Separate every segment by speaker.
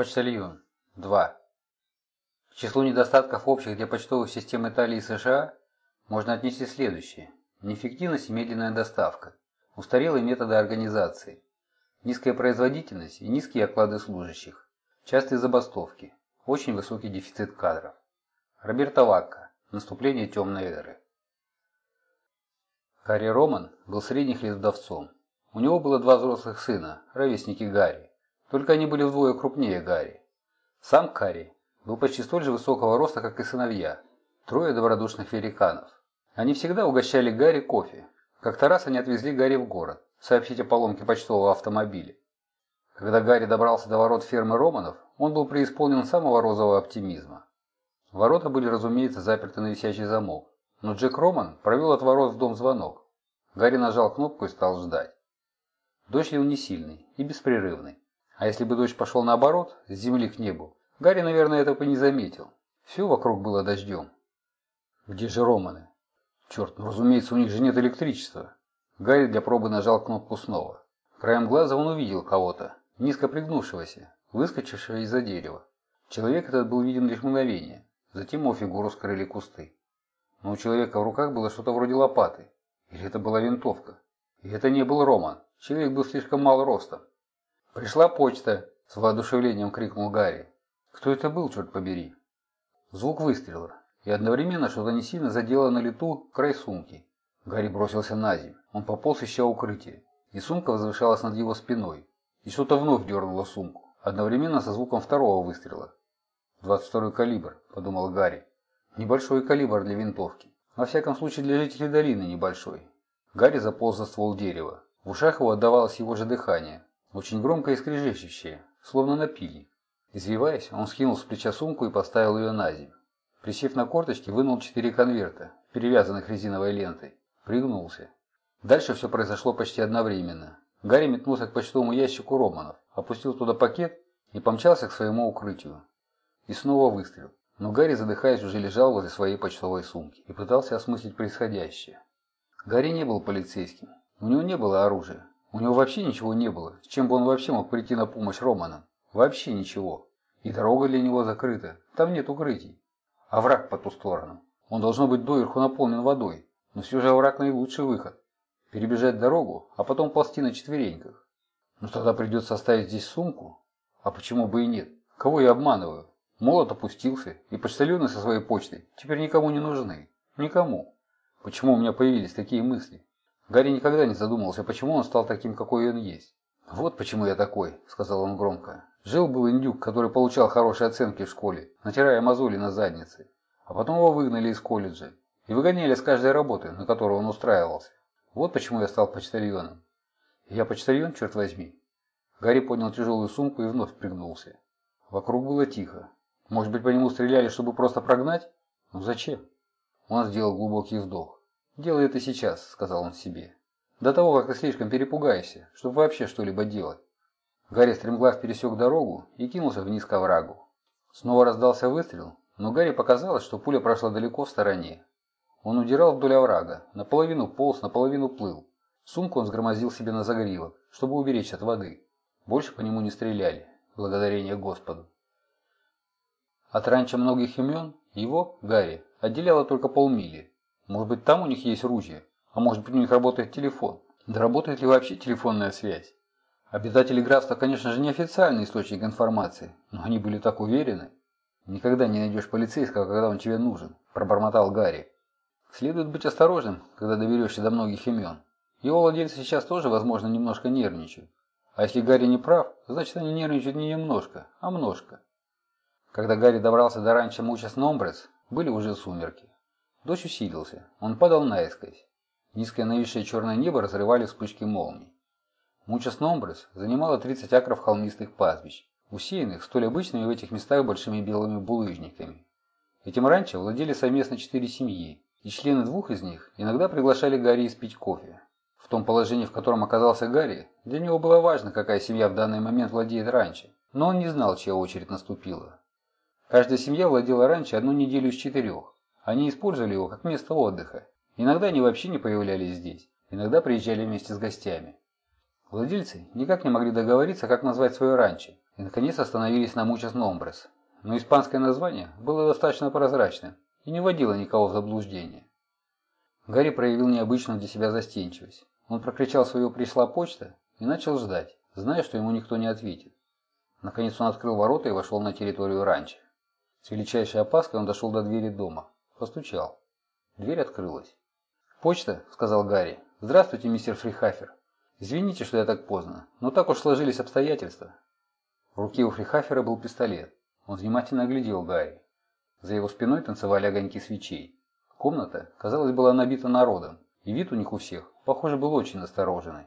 Speaker 1: Почтальон. 2. К числу недостатков общих для почтовых систем Италии и США можно отнести следующее. Неэффективность и медленная доставка, устарелые методы организации, низкая производительность и низкие оклады служащих, частые забастовки, очень высокий дефицит кадров. Роберто Вакка. Наступление темной эры. Гарри Роман был средних лет вдовцом. У него было два взрослых сына, ровесники Гарри. Только они были вдвое крупнее Гарри. Сам Гарри был почти столь же высокого роста, как и сыновья. Трое добродушных великанов. Они всегда угощали Гарри кофе. Как-то раз они отвезли Гарри в город, сообщить о поломке почтового автомобиля. Когда Гарри добрался до ворот фермы Романов, он был преисполнен самого розового оптимизма. Ворота были, разумеется, заперты на висячий замок, но Джек Роман провел от ворот в дом звонок. Гарри нажал кнопку и стал ждать. Дождь лил не сильный и беспрерывный. А если бы дождь пошел наоборот, с земли к небу, Гарри, наверное, этого бы не заметил. Все вокруг было дождем. Где же Романы? Черт, ну разумеется, у них же нет электричества. Гарри для пробы нажал кнопку снова. Краем глаза он увидел кого-то, низко пригнувшегося, выскочившего из-за дерева. Человек этот был виден лишь мгновение. Затем его фигуру скрыли кусты. Но у человека в руках было что-то вроде лопаты. Или это была винтовка. И это не был Роман. Человек был слишком мал ростом. «Пришла почта!» – с воодушевлением крикнул Гарри. «Кто это был, черт побери?» Звук выстрела. И одновременно что-то не сильно задело на лету край сумки. Гарри бросился на землю. Он пополз, ища укрытие. И сумка возвышалась над его спиной. И что-то вновь дернуло сумку. Одновременно со звуком второго выстрела. «22-й калибр», – подумал Гарри. «Небольшой калибр для винтовки. Во всяком случае, для жителей долины небольшой». Гарри заполз за ствол дерева. В ушах его отдавалось его же дыхание. Очень громко и скрежещущее, словно напили. Извиваясь, он скинул с плеча сумку и поставил ее на землю. Присев на корточки, вынул четыре конверта, перевязанных резиновой лентой. Пригнулся. Дальше все произошло почти одновременно. Гарри метнулся к почтовому ящику Романов, опустил туда пакет и помчался к своему укрытию. И снова выстрел. Но Гарри, задыхаясь, уже лежал возле своей почтовой сумки и пытался осмыслить происходящее. Гарри не был полицейским. У него не было оружия. У него вообще ничего не было, с чем бы он вообще мог прийти на помощь Романам. Вообще ничего. И дорога для него закрыта. Там нет укрытий. А враг по ту сторону. Он должно быть доверху наполнен водой. Но все же овраг наилучший выход. Перебежать дорогу, а потом ползти на четвереньках. Но тогда придется оставить здесь сумку. А почему бы и нет? Кого я обманываю? Молот опустился, и почтальоны со своей почтой теперь никому не нужны. Никому. Почему у меня появились такие мысли? Гарри никогда не задумывался, почему он стал таким, какой он есть. «Вот почему я такой», — сказал он громко. Жил-был индюк, который получал хорошие оценки в школе, натирая мозоли на заднице. А потом его выгнали из колледжа и выгоняли с каждой работы, на которую он устраивался. Вот почему я стал почтальоном. Я почтальон, черт возьми. Гарри поднял тяжелую сумку и вновь пригнулся. Вокруг было тихо. Может быть, по нему стреляли, чтобы просто прогнать? Ну зачем? Он сделал глубокий вдох. «Делай это сейчас», — сказал он себе. «До того, как ты слишком перепугаешься, чтобы вообще что-либо делать». Гарри стремглав пересек дорогу и кинулся вниз к оврагу. Снова раздался выстрел, но Гарри показалось, что пуля прошла далеко в стороне. Он удирал вдоль оврага, наполовину полз, наполовину плыл. Сумку он сгромозил себе на загривок, чтобы уберечь от воды. Больше по нему не стреляли, благодарение Господу. От ранчо многих имен его, Гарри, отделяло только полмили. Может быть, там у них есть ружье, а может быть, у них работает телефон. Да работает ли вообще телефонная связь? Обитатели графства, конечно же, не официальный источник информации, но они были так уверены. «Никогда не найдешь полицейского, когда он тебе нужен», – пробормотал Гарри. «Следует быть осторожным, когда доберешься до многих имен. Его владельцы сейчас тоже, возможно, немножко нервничают. А если Гарри не прав, значит, они нервничают не немножко, а множко. Когда Гарри добрался до ранчо Мучас Номбрес, были уже сумерки. Дождь усилился, он падал наискось. Низкое нависшее черное небо разрывали вспышки молний. Мучас Номбрес занимала 30 акров холмистых пастбищ, усеянных столь обычными в этих местах большими белыми булыжниками. Этим ранчо владели совместно четыре семьи, и члены двух из них иногда приглашали Гарри испить кофе. В том положении, в котором оказался Гарри, для него было важно, какая семья в данный момент владеет ранчо, но он не знал, чья очередь наступила. Каждая семья владела раньше одну неделю из четырех. Они использовали его как место отдыха. Иногда они вообще не появлялись здесь, иногда приезжали вместе с гостями. Владельцы никак не могли договориться, как назвать свое ранчо, и наконец остановились на Мучас Номбрес. Но испанское название было достаточно прозрачным и не вводило никого в заблуждение. Гарри проявил необычную для себя застенчивость. Он прокричал свою «пришла почта» и начал ждать, зная, что ему никто не ответит. Наконец он открыл ворота и вошел на территорию ранчо. С величайшей опаской он дошел до двери дома. Постучал. Дверь открылась. «Почта», — сказал Гарри. «Здравствуйте, мистер Фрихафер. Извините, что я так поздно, но так уж сложились обстоятельства». В руке у Фрихафера был пистолет. Он внимательно оглядел Гарри. За его спиной танцевали огоньки свечей. Комната, казалось, была набита народом, и вид у них у всех, похоже, был очень настороженный.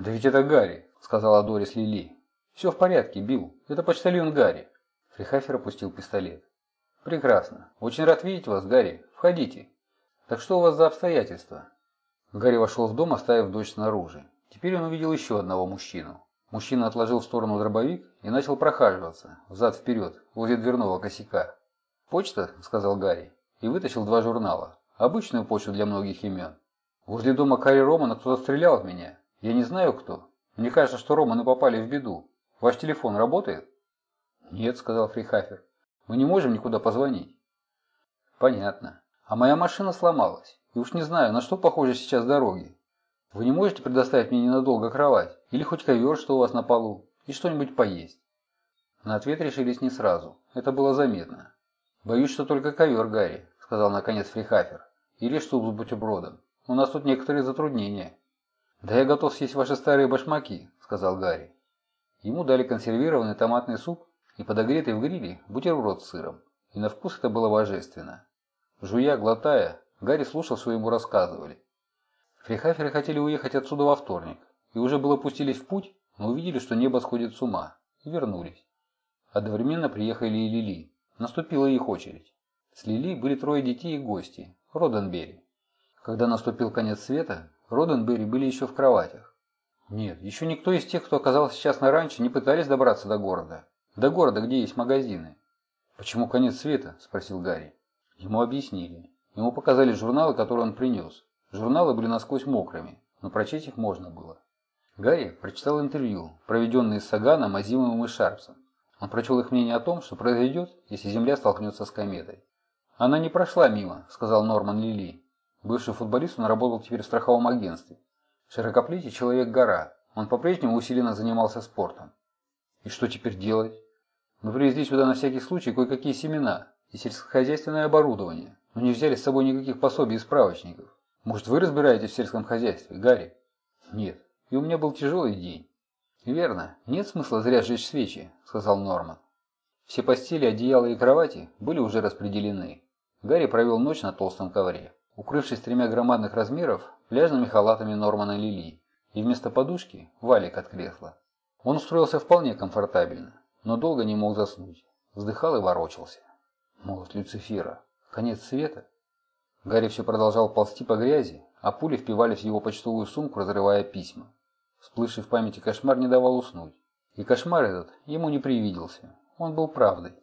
Speaker 1: «Да ведь это Гарри», — сказала Дорис Лили. «Все в порядке, Билл. Это почтальон Гарри». Фрихафер опустил пистолет. «Прекрасно. Очень рад видеть вас, Гарри. Входите. Так что у вас за обстоятельства?» Гарри вошел в дом, оставив дочь снаружи. Теперь он увидел еще одного мужчину. Мужчина отложил в сторону дробовик и начал прохаживаться, взад-вперед, возле дверного косяка. «Почта?» – сказал Гарри и вытащил два журнала. Обычную почту для многих имен. Возле дома Карри Романа кто-то стрелял в меня. Я не знаю кто. Мне кажется, что Романы попали в беду. Ваш телефон работает? Нет, сказал Фрихафер. Мы не можем никуда позвонить. Понятно. А моя машина сломалась. И уж не знаю, на что похожи сейчас дороги. Вы не можете предоставить мне ненадолго кровать? Или хоть ковер, что у вас на полу? И что-нибудь поесть? На ответ решились не сразу. Это было заметно. Боюсь, что только ковер, Гарри сказал наконец Фрихафер. «И режь суп с бутербродом. У нас тут некоторые затруднения». «Да я готов съесть ваши старые башмаки», – сказал Гарри. Ему дали консервированный томатный суп и подогретый в гриле бутерброд с сыром. И на вкус это было божественно. Жуя, глотая, Гарри слушал, что ему рассказывали. Фрихаферы хотели уехать отсюда во вторник, и уже было пустились в путь, но увидели, что небо сходит с ума, и вернулись. Одновременно приехали и Лили. Наступила их очередь. С Лили были трое детей и гости – Роденбери. Когда наступил конец света, Роденбери были еще в кроватях. Нет, еще никто из тех, кто оказался сейчас на ранчо, не пытались добраться до города. До города, где есть магазины. «Почему конец света?» – спросил Гарри. Ему объяснили. Ему показали журналы, которые он принес. Журналы были насквозь мокрыми, но прочесть их можно было. Гарри прочитал интервью, проведенные с Саганом, Азимовым и Шарпсом. Он прочел их мнение о том, что произойдет, если Земля столкнется с кометой. «Она не прошла мимо», – сказал Норман Лили. Бывший футболист, он работал теперь в страховом агентстве. Широкоплечий человек-гора. Он по-прежнему усиленно занимался спортом. И что теперь делать? Мы привезли сюда на всякий случай кое-какие семена и сельскохозяйственное оборудование, но не взяли с собой никаких пособий и справочников. Может, вы разбираетесь в сельском хозяйстве, Гарри? Нет. И у меня был тяжелый день. Верно. Нет смысла зря сжечь свечи, сказал Норман. Все постели, одеяла и кровати были уже распределены. Гарри провел ночь на толстом ковре, укрывшись тремя громадных размеров пляжными халатами Нормана Лили, и вместо подушки – валик от кресла. Он устроился вполне комфортабельно, но долго не мог заснуть. Вздыхал и ворочался. Может, Люцифера? Конец света? Гарри все продолжал ползти по грязи, а пули впивались в его почтовую сумку, разрывая письма. Всплывший в памяти кошмар не давал уснуть. И кошмар этот ему не привиделся. Он был правдой.